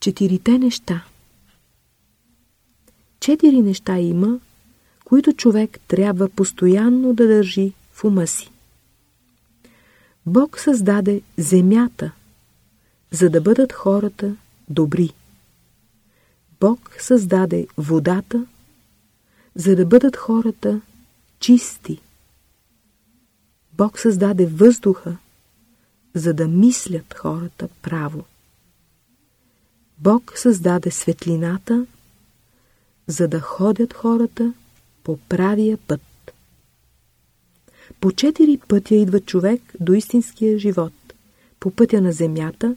Четирите неща Четири неща има, които човек трябва постоянно да държи в ума си. Бог създаде земята, за да бъдат хората добри. Бог създаде водата, за да бъдат хората чисти. Бог създаде въздуха, за да мислят хората право. Бог създаде светлината, за да ходят хората по правия път. По четири пътя идва човек до истинския живот. По пътя на земята,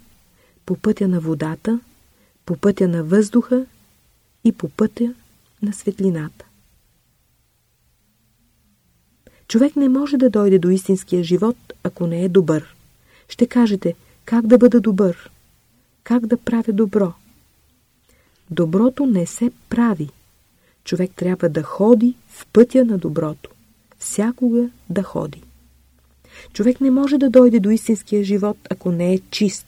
по пътя на водата, по пътя на въздуха и по пътя на светлината. Човек не може да дойде до истинския живот, ако не е добър. Ще кажете, как да бъда добър? Как да правя добро? Доброто не се прави. Човек трябва да ходи в пътя на доброто. Всякога да ходи. Човек не може да дойде до истинския живот, ако не е чист.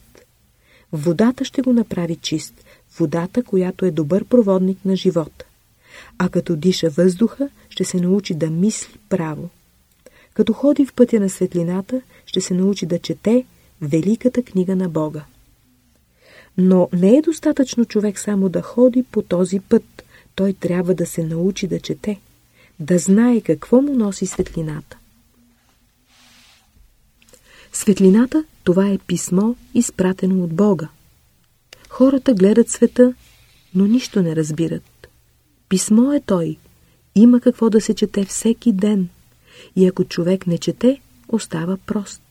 Водата ще го направи чист. Водата, която е добър проводник на живота. А като диша въздуха, ще се научи да мисли право. Като ходи в пътя на светлината, ще се научи да чете великата книга на Бога. Но не е достатъчно човек само да ходи по този път. Той трябва да се научи да чете, да знае какво му носи светлината. Светлината – това е писмо, изпратено от Бога. Хората гледат света, но нищо не разбират. Писмо е той. Има какво да се чете всеки ден. И ако човек не чете, остава прост.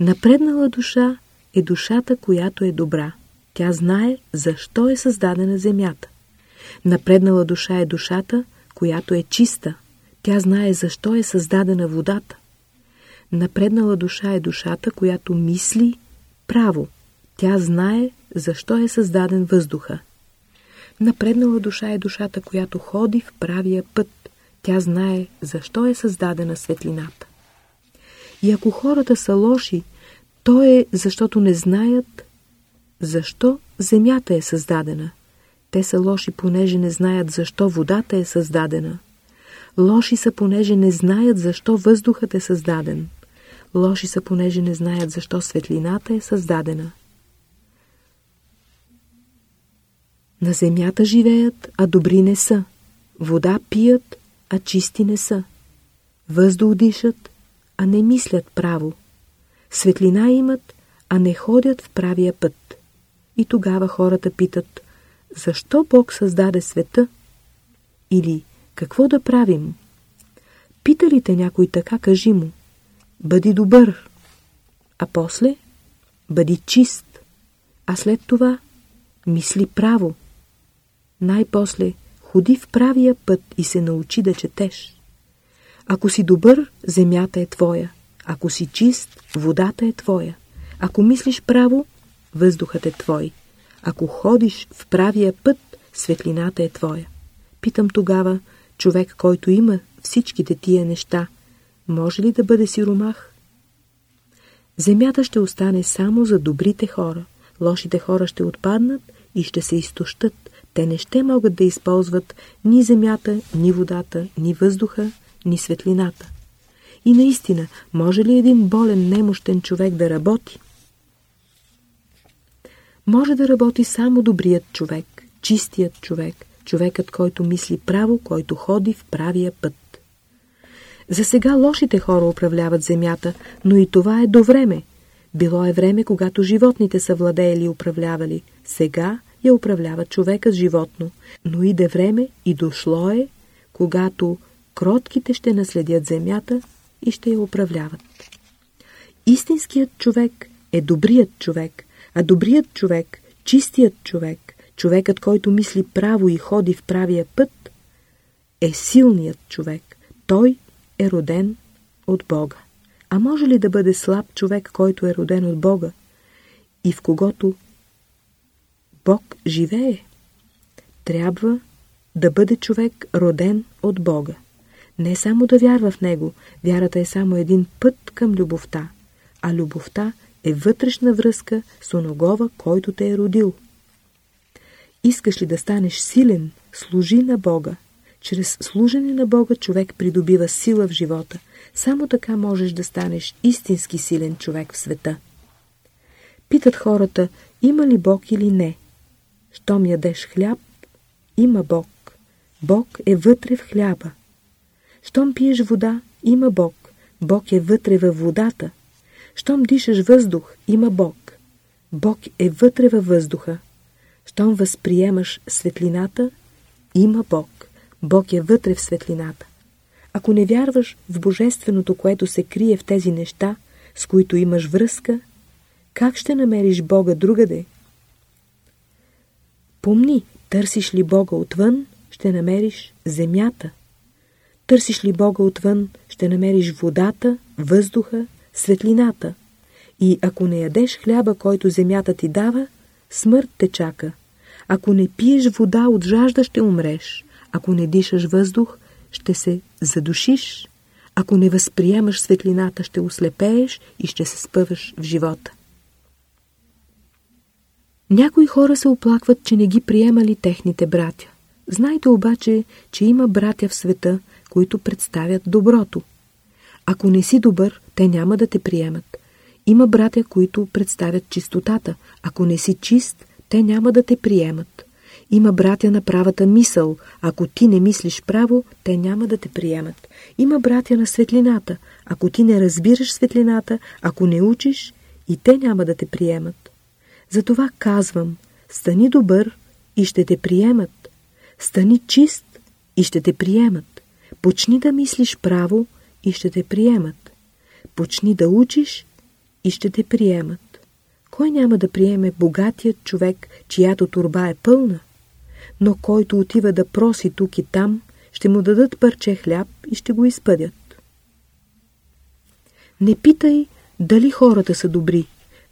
Напреднала душа е душата, която е добра. Тя знае защо е създадена земята. Напреднала душа е душата, която е чиста. Тя знае защо е създадена водата. Напреднала душа е душата, която мисли право. Тя знае защо е създаден въздуха. Напреднала душа е душата, която ходи в правия път. Тя знае защо е създадена светлината. И ако хората са лоши, то е защото не знаят защо земята е създадена. Те са лоши, понеже не знаят защо водата е създадена. Лоши са, понеже не знаят защо въздухът е създаден. Лоши са, понеже не знаят защо светлината е създадена. На земята живеят, а добри не са. Вода пият, а чисти не са. Въздух дишат, а не мислят право. Светлина имат, а не ходят в правия път. И тогава хората питат, защо Бог създаде света? Или какво да правим? Пита ли те някой така, кажи му, бъди добър, а после бъди чист, а след това мисли право. Най-после ходи в правия път и се научи да четеш. Ако си добър, земята е твоя. Ако си чист, водата е твоя. Ако мислиш право, въздухът е твой. Ако ходиш в правия път, светлината е твоя. Питам тогава, човек, който има всичките тия неща, може ли да бъде сиромах? Земята ще остане само за добрите хора. Лошите хора ще отпаднат и ще се изтощат. Те не ще могат да използват ни земята, ни водата, ни въздуха, ни светлината. И наистина, може ли един болен, немощен човек да работи? Може да работи само добрият човек, чистият човек, човекът, който мисли право, който ходи в правия път. За сега лошите хора управляват земята, но и това е до време. Било е време, когато животните са владеели и управлявали. Сега я управлява човека с животно. Но иде време и дошло е, когато кротките ще наследят земята и ще я управляват. Истинският човек е добрият човек, а добрият човек, чистият човек, човекът, който мисли право и ходи в правия път, е силният човек. Той е роден от Бога. А може ли да бъде слаб човек, който е роден от Бога и в когото Бог живее? Трябва да бъде човек роден от Бога. Не само да вярва в Него, вярата е само един път към любовта, а любовта е вътрешна връзка с оногова, който те е родил. Искаш ли да станеш силен, служи на Бога. Чрез служене на Бога човек придобива сила в живота. Само така можеш да станеш истински силен човек в света. Питат хората, има ли Бог или не. Щом ядеш хляб, има Бог. Бог е вътре в хляба. Щом пиеш вода, има Бог. Бог е вътре във водата. Щом дишаш въздух, има Бог. Бог е вътре във въздуха. Щом възприемаш светлината, има Бог. Бог е вътре в светлината. Ако не вярваш в Божественото, което се крие в тези неща, с които имаш връзка, как ще намериш Бога другаде? Помни, търсиш ли Бога отвън, ще намериш земята. Търсиш ли Бога отвън, ще намериш водата, въздуха, светлината. И ако не ядеш хляба, който земята ти дава, смърт те чака. Ако не пиеш вода, от жажда ще умреш. Ако не дишаш въздух, ще се задушиш. Ако не възприемаш светлината, ще ослепееш и ще се спъваш в живота. Някои хора се оплакват, че не ги приемали техните братя. Знайте обаче, че има братя в света, които представят доброто. Ако не си добър, те няма да те приемат. Има братя, които представят чистотата. Ако не си чист, те няма да те приемат. Има братя на правата мисъл. Ако ти не мислиш право, те няма да те приемат. Има братя на светлината. Ако ти не разбираш светлината, ако не учиш, и те няма да те приемат. Затова казвам, стани добър и ще те приемат. Стани чист и ще те приемат. Почни да мислиш право и ще те приемат. Почни да учиш и ще те приемат. Кой няма да приеме богатият човек, чиято турба е пълна? Но който отива да проси тук и там, ще му дадат парче хляб и ще го изпъдят. Не питай дали хората са добри.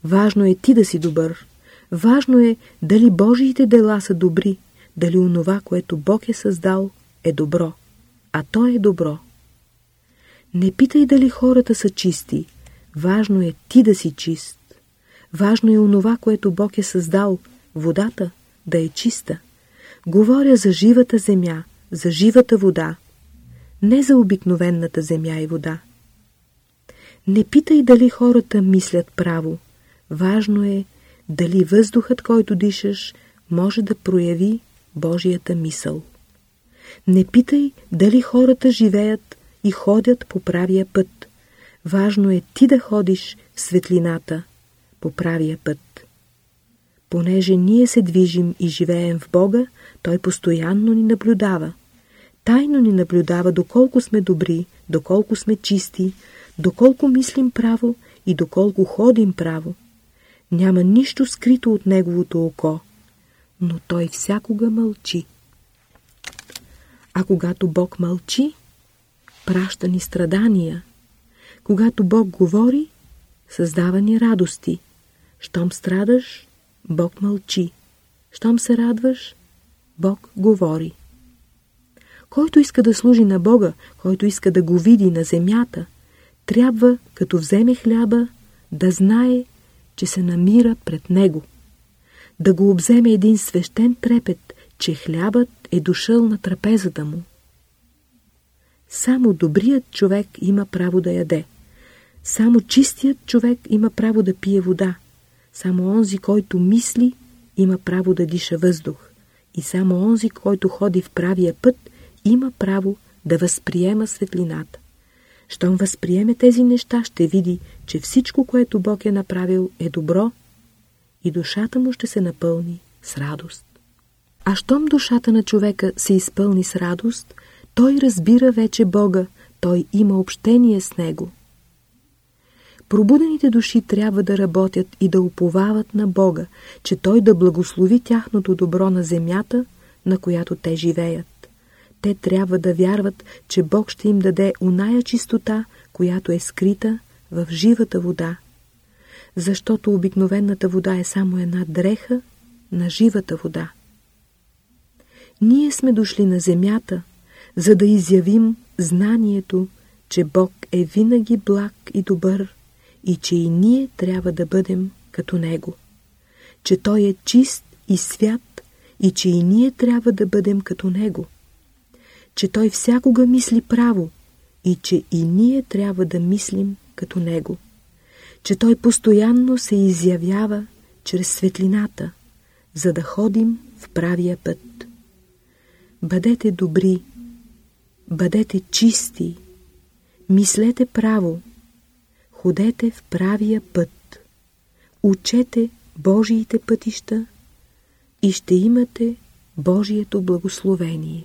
Важно е ти да си добър. Важно е дали Божиите дела са добри, дали онова, което Бог е създал, е добро. А то е добро. Не питай дали хората са чисти. Важно е ти да си чист. Важно е онова, което Бог е създал, водата, да е чиста. Говоря за живата земя, за живата вода, не за обикновенната земя и вода. Не питай дали хората мислят право. Важно е дали въздухът, който дишаш, може да прояви Божията мисъл. Не питай дали хората живеят и ходят по правия път. Важно е ти да ходиш в светлината, по правия път. Понеже ние се движим и живеем в Бога, Той постоянно ни наблюдава. Тайно ни наблюдава доколко сме добри, доколко сме чисти, доколко мислим право и доколко ходим право. Няма нищо скрито от неговото око, но той всякога мълчи. А когато Бог мълчи, праща ни страдания. Когато Бог говори, създава ни радости. Щом страдаш, Бог мълчи. Щом се радваш, Бог говори. Който иска да служи на Бога, който иска да го види на земята, трябва, като вземе хляба, да знае, че се намира пред него. Да го обземе един свещен трепет, че хлябът е дошъл на трапезата му. Само добрият човек има право да яде. Само чистият човек има право да пие вода. Само онзи, който мисли, има право да диша въздух. И само онзи, който ходи в правия път, има право да възприема светлината. Щом възприеме тези неща, ще види, че всичко, което Бог е направил, е добро и душата му ще се напълни с радост. А щом душата на човека се изпълни с радост, той разбира вече Бога, той има общение с Него. Пробудените души трябва да работят и да уповават на Бога, че Той да благослови тяхното добро на земята, на която те живеят. Те трябва да вярват, че Бог ще им даде оная чистота, която е скрита в живата вода. Защото обикновената вода е само една дреха на живата вода. Ние сме дошли на земята, за да изявим знанието, че Бог е винаги благ и добър и че и ние трябва да бъдем като Него. Че Той е чист и свят и че и ние трябва да бъдем като Него, че Той всякога мисли право и че и ние трябва да мислим като Него, че Той постоянно се изявява чрез светлината, за да ходим в правия път. Бъдете добри, бъдете чисти, мислете право, ходете в правия път, учете Божиите пътища и ще имате Божието благословение.